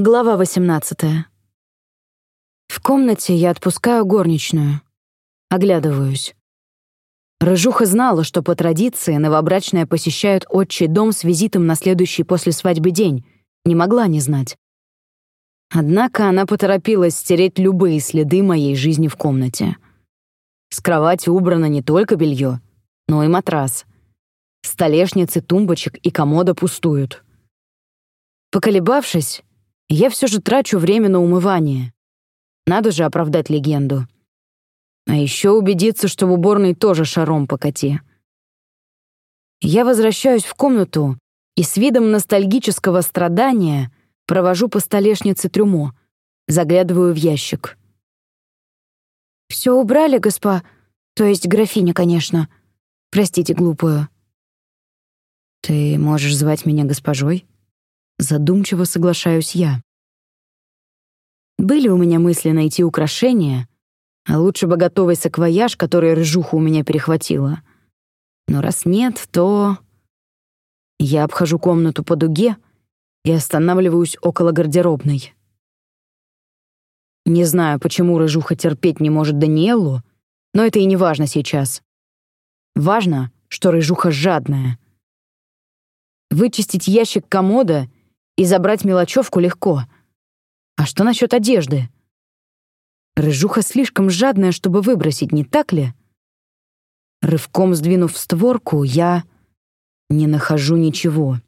Глава 18. В комнате я отпускаю горничную. Оглядываюсь. Рыжуха знала, что по традиции новобрачная посещает отчий дом с визитом на следующий после свадьбы день. Не могла не знать. Однако она поторопилась стереть любые следы моей жизни в комнате. С кровати убрано не только белье, но и матрас. Столешницы, тумбочек и комода пустуют. Поколебавшись, я все же трачу время на умывание. Надо же оправдать легенду. А еще убедиться, что в уборной тоже шаром покати. Я возвращаюсь в комнату и с видом ностальгического страдания провожу по столешнице трюмо, заглядываю в ящик. «Все убрали, госпо... То есть графиня, конечно. Простите, глупую». «Ты можешь звать меня госпожой?» Задумчиво соглашаюсь я. Были у меня мысли найти украшения, а лучше бы готовый саквояж, который рыжуха у меня перехватила. Но раз нет, то... Я обхожу комнату по дуге и останавливаюсь около гардеробной. Не знаю, почему рыжуха терпеть не может Даниэлу, но это и не важно сейчас. Важно, что рыжуха жадная. Вычистить ящик комода и забрать мелочевку легко. А что насчет одежды? Рыжуха слишком жадная, чтобы выбросить, не так ли? Рывком сдвинув створку, я не нахожу ничего.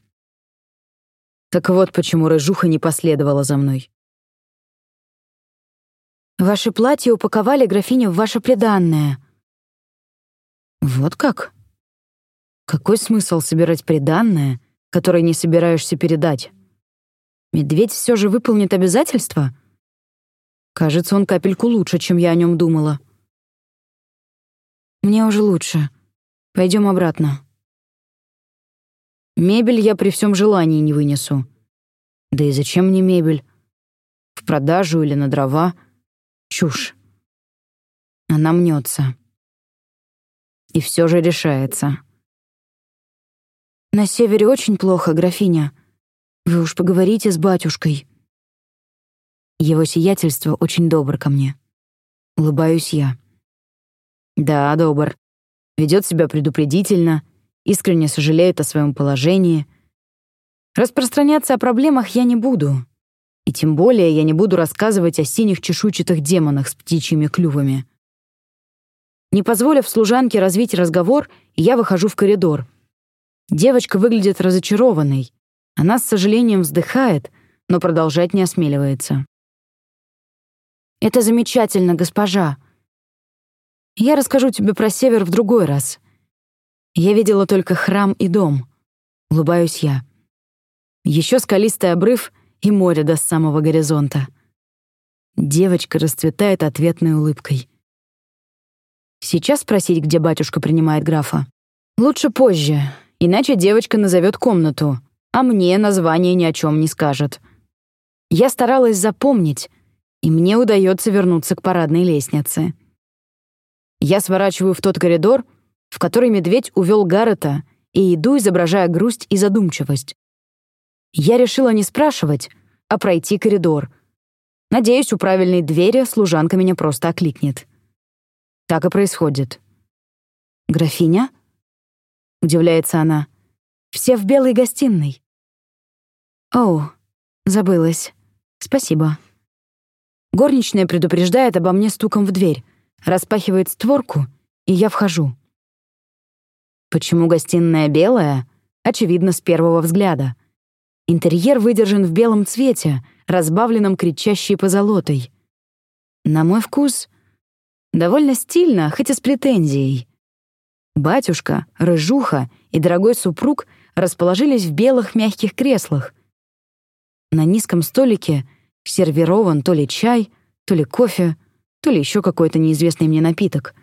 Так вот почему Рыжуха не последовала за мной. «Ваше платье упаковали, графиня, в ваше приданное». «Вот как? Какой смысл собирать приданное, которое не собираешься передать?» Медведь все же выполнит обязательства? Кажется, он капельку лучше, чем я о нем думала. Мне уже лучше. Пойдем обратно. Мебель я при всем желании не вынесу. Да и зачем мне мебель? В продажу или на дрова? Чушь. Она мнется. И все же решается. На севере очень плохо, графиня. Вы уж поговорите с батюшкой. Его сиятельство очень добр ко мне. Улыбаюсь я. Да, добр. Ведет себя предупредительно, искренне сожалеет о своем положении. Распространяться о проблемах я не буду. И тем более я не буду рассказывать о синих чешуйчатых демонах с птичьими клювами. Не позволив служанке развить разговор, я выхожу в коридор. Девочка выглядит разочарованной. Она с сожалением вздыхает, но продолжать не осмеливается. «Это замечательно, госпожа. Я расскажу тебе про север в другой раз. Я видела только храм и дом. Улыбаюсь я. Еще скалистый обрыв и море до самого горизонта». Девочка расцветает ответной улыбкой. «Сейчас спросить, где батюшка принимает графа?» «Лучше позже, иначе девочка назовет комнату, а мне название ни о чем не скажет. Я старалась запомнить, и мне удается вернуться к парадной лестнице. Я сворачиваю в тот коридор, в который медведь увел Гаррета, и иду, изображая грусть и задумчивость. Я решила не спрашивать, а пройти коридор. Надеюсь, у правильной двери служанка меня просто окликнет. Так и происходит. «Графиня?» — удивляется она. Все в белой гостиной. Оу, забылась. Спасибо. Горничная предупреждает обо мне стуком в дверь, распахивает створку, и я вхожу. Почему гостиная белая? Очевидно, с первого взгляда. Интерьер выдержан в белом цвете, разбавленном кричащей позолотой. На мой вкус, довольно стильно, хоть и с претензией. Батюшка, рыжуха и дорогой супруг — расположились в белых мягких креслах. На низком столике сервирован то ли чай, то ли кофе, то ли еще какой-то неизвестный мне напиток.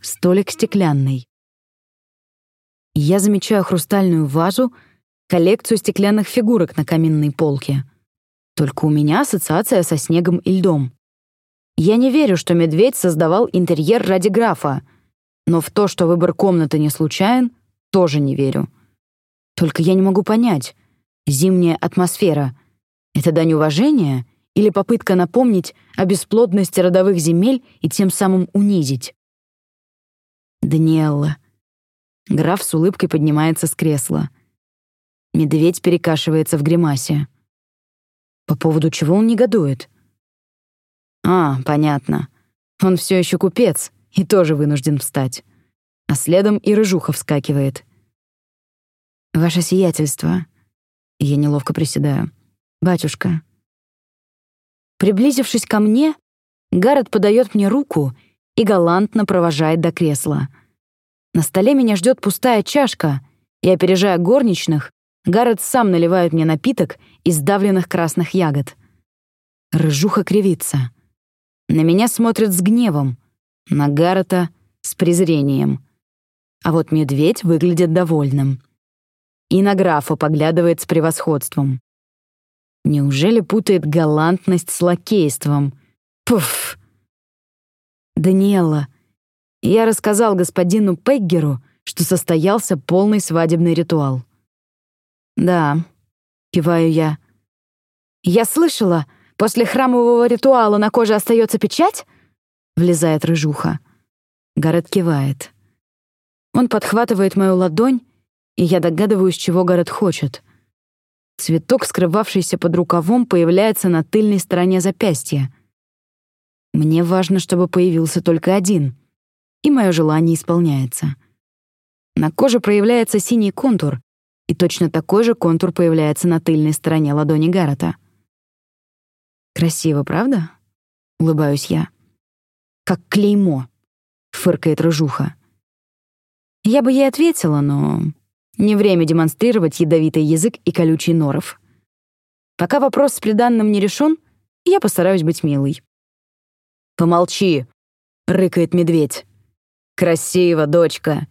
Столик стеклянный. Я замечаю хрустальную вазу, коллекцию стеклянных фигурок на каминной полке. Только у меня ассоциация со снегом и льдом. Я не верю, что медведь создавал интерьер ради графа, но в то, что выбор комнаты не случайен, тоже не верю. Только я не могу понять. Зимняя атмосфера Это дань уважения или попытка напомнить о бесплодности родовых земель и тем самым унизить? Даниэлла. Граф с улыбкой поднимается с кресла. Медведь перекашивается в гримасе. По поводу чего он негодует? А, понятно. Он все еще купец и тоже вынужден встать. А следом и рыжуха вскакивает. «Ваше сиятельство». Я неловко приседаю. «Батюшка». Приблизившись ко мне, Гаррет подает мне руку и галантно провожает до кресла. На столе меня ждет пустая чашка, и, опережая горничных, Гаррет сам наливает мне напиток из давленных красных ягод. Рыжуха кривится. На меня смотрит с гневом, на Гаррета — с презрением. А вот медведь выглядит довольным. И на графа поглядывает с превосходством. Неужели путает галантность с лакейством? Пуф! Даниэла, я рассказал господину Пеггеру, что состоялся полный свадебный ритуал. «Да», — киваю я. «Я слышала, после храмового ритуала на коже остается печать?» — влезает рыжуха. Гаррет кивает. Он подхватывает мою ладонь, и я догадываюсь, чего Гаррет хочет. Цветок, скрывавшийся под рукавом, появляется на тыльной стороне запястья. Мне важно, чтобы появился только один, и мое желание исполняется. На коже проявляется синий контур, и точно такой же контур появляется на тыльной стороне ладони Гаррета. «Красиво, правда?» — улыбаюсь я. «Как клеймо», — фыркает рыжуха. Я бы ей ответила, но не время демонстрировать ядовитый язык и колючий норов. Пока вопрос с приданным не решен, я постараюсь быть милой. «Помолчи», — рыкает медведь. «Красиво, дочка.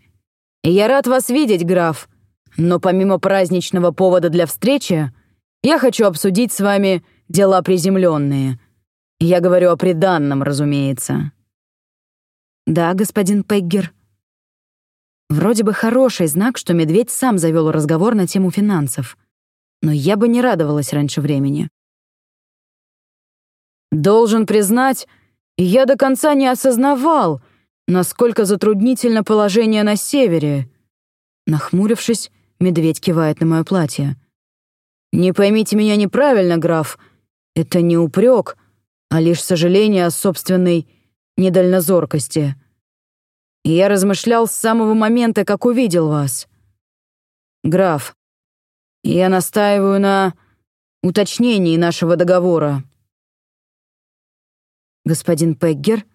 Я рад вас видеть, граф. Но помимо праздничного повода для встречи, я хочу обсудить с вами дела приземленные. Я говорю о приданном, разумеется». «Да, господин Пеггер». Вроде бы хороший знак, что медведь сам завел разговор на тему финансов. Но я бы не радовалась раньше времени. «Должен признать, я до конца не осознавал, насколько затруднительно положение на севере». Нахмурившись, Медведь кивает на мое платье. «Не поймите меня неправильно, граф. Это не упрек, а лишь сожаление о собственной недальнозоркости. Я размышлял с самого момента, как увидел вас. Граф, я настаиваю на уточнении нашего договора». «Господин Пеггер?»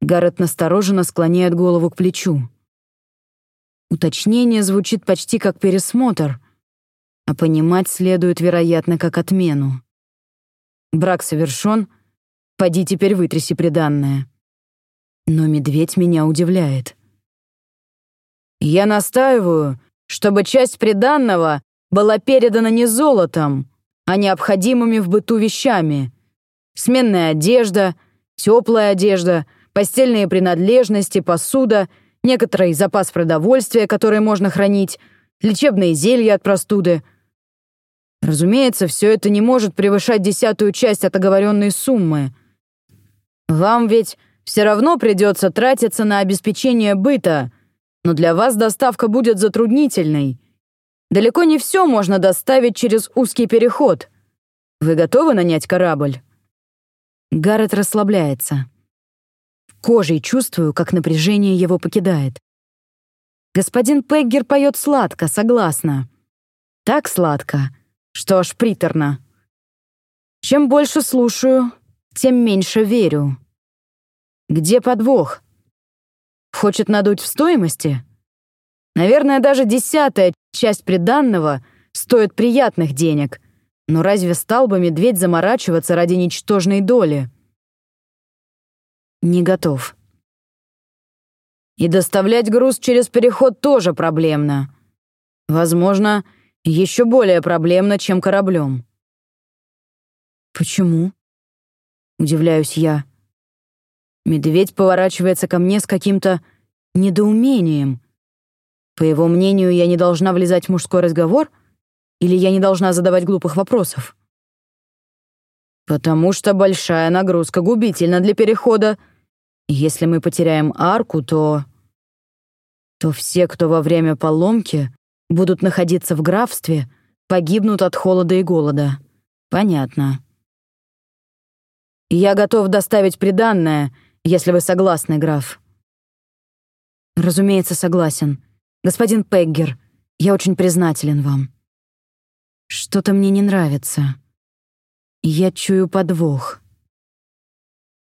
Гаррет настороженно склоняет голову к плечу. Уточнение звучит почти как пересмотр, а понимать следует, вероятно, как отмену. Брак совершен, поди теперь вытряси приданное. Но медведь меня удивляет. Я настаиваю, чтобы часть приданного была передана не золотом, а необходимыми в быту вещами. Сменная одежда, теплая одежда, постельные принадлежности, посуда — некоторый запас продовольствия, который можно хранить, лечебные зелья от простуды. Разумеется, все это не может превышать десятую часть от оговоренной суммы. Вам ведь все равно придется тратиться на обеспечение быта, но для вас доставка будет затруднительной. Далеко не все можно доставить через узкий переход. Вы готовы нанять корабль?» Гаррет расслабляется. Кожей чувствую, как напряжение его покидает. Господин Пеггер поет сладко, согласна. Так сладко, что аж приторно. Чем больше слушаю, тем меньше верю. Где подвох? Хочет надуть в стоимости? Наверное, даже десятая часть приданного стоит приятных денег. Но разве стал бы медведь заморачиваться ради ничтожной доли? Не готов. И доставлять груз через переход тоже проблемно. Возможно, еще более проблемно, чем кораблем. Почему? Удивляюсь я. Медведь поворачивается ко мне с каким-то недоумением. По его мнению, я не должна влезать в мужской разговор? Или я не должна задавать глупых вопросов? «Потому что большая нагрузка губительна для перехода. Если мы потеряем арку, то...» «То все, кто во время поломки будут находиться в графстве, погибнут от холода и голода. Понятно. Я готов доставить приданное, если вы согласны, граф». «Разумеется, согласен. Господин Пеггер, я очень признателен вам». «Что-то мне не нравится». Я чую подвох.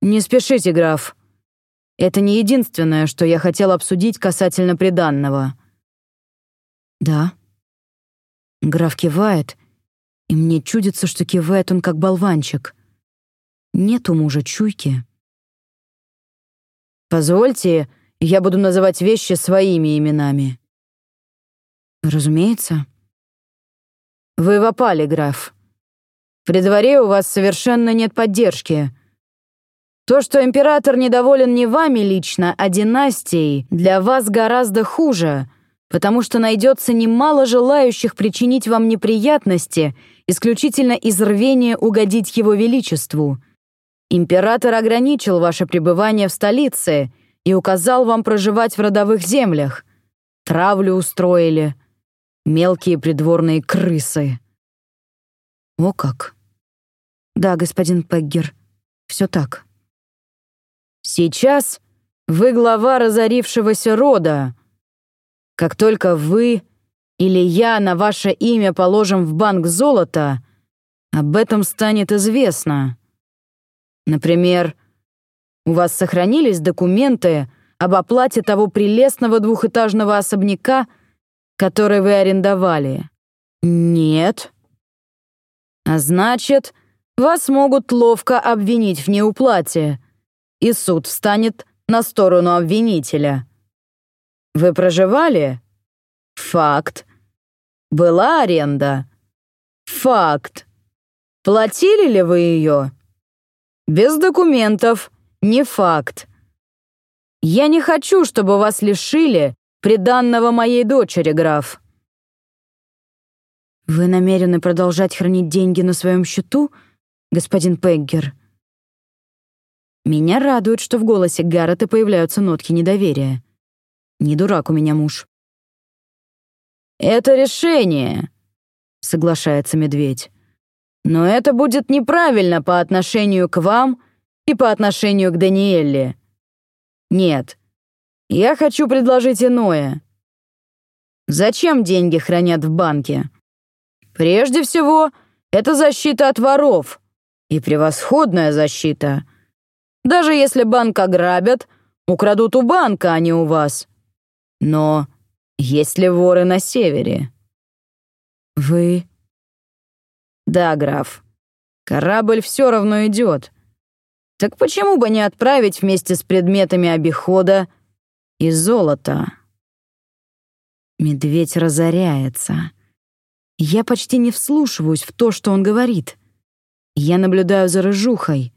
«Не спешите, граф. Это не единственное, что я хотел обсудить касательно приданного». «Да». Граф кивает, и мне чудится, что кивает он как болванчик. Нет у мужа чуйки. «Позвольте, я буду называть вещи своими именами». «Разумеется». «Вы в опале, граф». При дворе у вас совершенно нет поддержки. То, что император недоволен не вами лично, а династией, для вас гораздо хуже, потому что найдется немало желающих причинить вам неприятности исключительно из рвения угодить его величеству. Император ограничил ваше пребывание в столице и указал вам проживать в родовых землях. Травлю устроили. Мелкие придворные крысы. О как! Да, господин Пеггер, все так. Сейчас вы глава разорившегося рода. Как только вы или я на ваше имя положим в банк золото, об этом станет известно. Например, у вас сохранились документы об оплате того прелестного двухэтажного особняка, который вы арендовали? Нет. А значит, вас могут ловко обвинить в неуплате, и суд встанет на сторону обвинителя. Вы проживали? Факт. Была аренда? Факт. Платили ли вы ее? Без документов, не факт. Я не хочу, чтобы вас лишили приданного моей дочери, граф. «Вы намерены продолжать хранить деньги на своем счету, господин Пеггер?» Меня радует, что в голосе Гаррета появляются нотки недоверия. Не дурак у меня муж. «Это решение», — соглашается медведь. «Но это будет неправильно по отношению к вам и по отношению к Даниэлле. Нет, я хочу предложить иное. Зачем деньги хранят в банке?» Прежде всего, это защита от воров. И превосходная защита. Даже если банк ограбят, украдут у банка, а не у вас. Но есть ли воры на севере? Вы... Да, граф. Корабль все равно идет. Так почему бы не отправить вместе с предметами обихода и золото? Медведь разоряется. Я почти не вслушиваюсь в то, что он говорит. Я наблюдаю за рыжухой,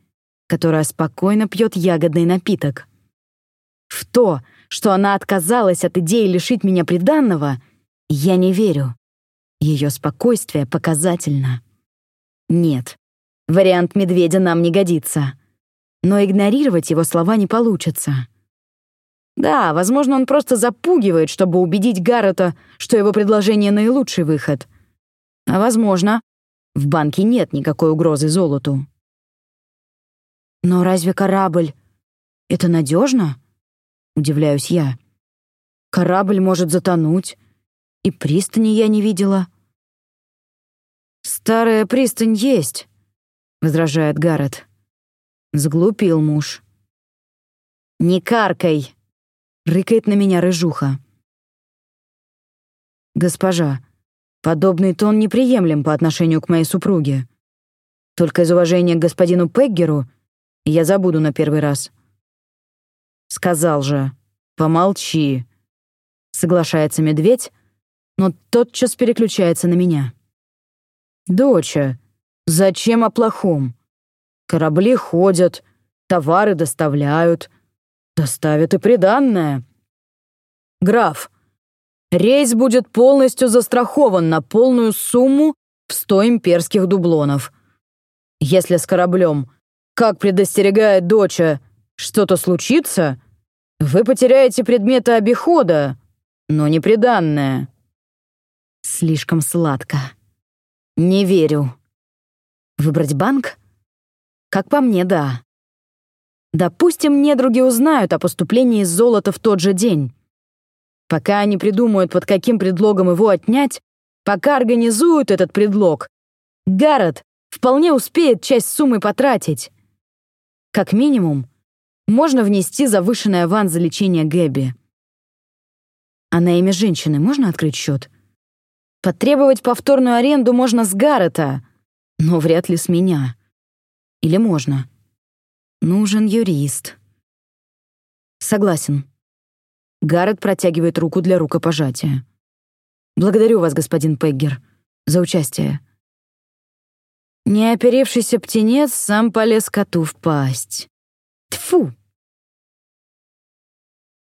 которая спокойно пьет ягодный напиток. В то, что она отказалась от идеи лишить меня приданного, я не верю. Ее спокойствие показательно. Нет, вариант медведя нам не годится. Но игнорировать его слова не получится. Да, возможно, он просто запугивает, чтобы убедить Гаррета, что его предложение — наилучший выход. А возможно, в банке нет никакой угрозы золоту. Но разве корабль — это надежно? Удивляюсь я. Корабль может затонуть, и пристани я не видела. «Старая пристань есть», — возражает Гаррет. Сглупил муж. «Не каркай!» — рыкает на меня рыжуха. «Госпожа, Подобный тон неприемлем по отношению к моей супруге. Только из уважения к господину Пеггеру я забуду на первый раз. Сказал же, помолчи. Соглашается медведь, но тотчас переключается на меня. Доча, зачем о плохом? Корабли ходят, товары доставляют, доставят и приданное. Граф, Рейс будет полностью застрахован на полную сумму в 100 имперских дублонов. Если с кораблем, как предостерегает доча, что-то случится, вы потеряете предметы обихода, но не приданное. Слишком сладко. Не верю. Выбрать банк? Как по мне, да. Допустим, недруги узнают о поступлении золота в тот же день. Пока они придумают, под каким предлогом его отнять, пока организуют этот предлог, Гаррет вполне успеет часть суммы потратить. Как минимум, можно внести завышенный аванс за лечение Гэби. А на имя женщины можно открыть счет? Потребовать повторную аренду можно с Гаррета, но вряд ли с меня. Или можно? Нужен юрист. Согласен. Гаррет протягивает руку для рукопожатия. Благодарю вас, господин Пеггер, за участие. Неоперевшийся птенец сам полез коту в пасть. Тфу!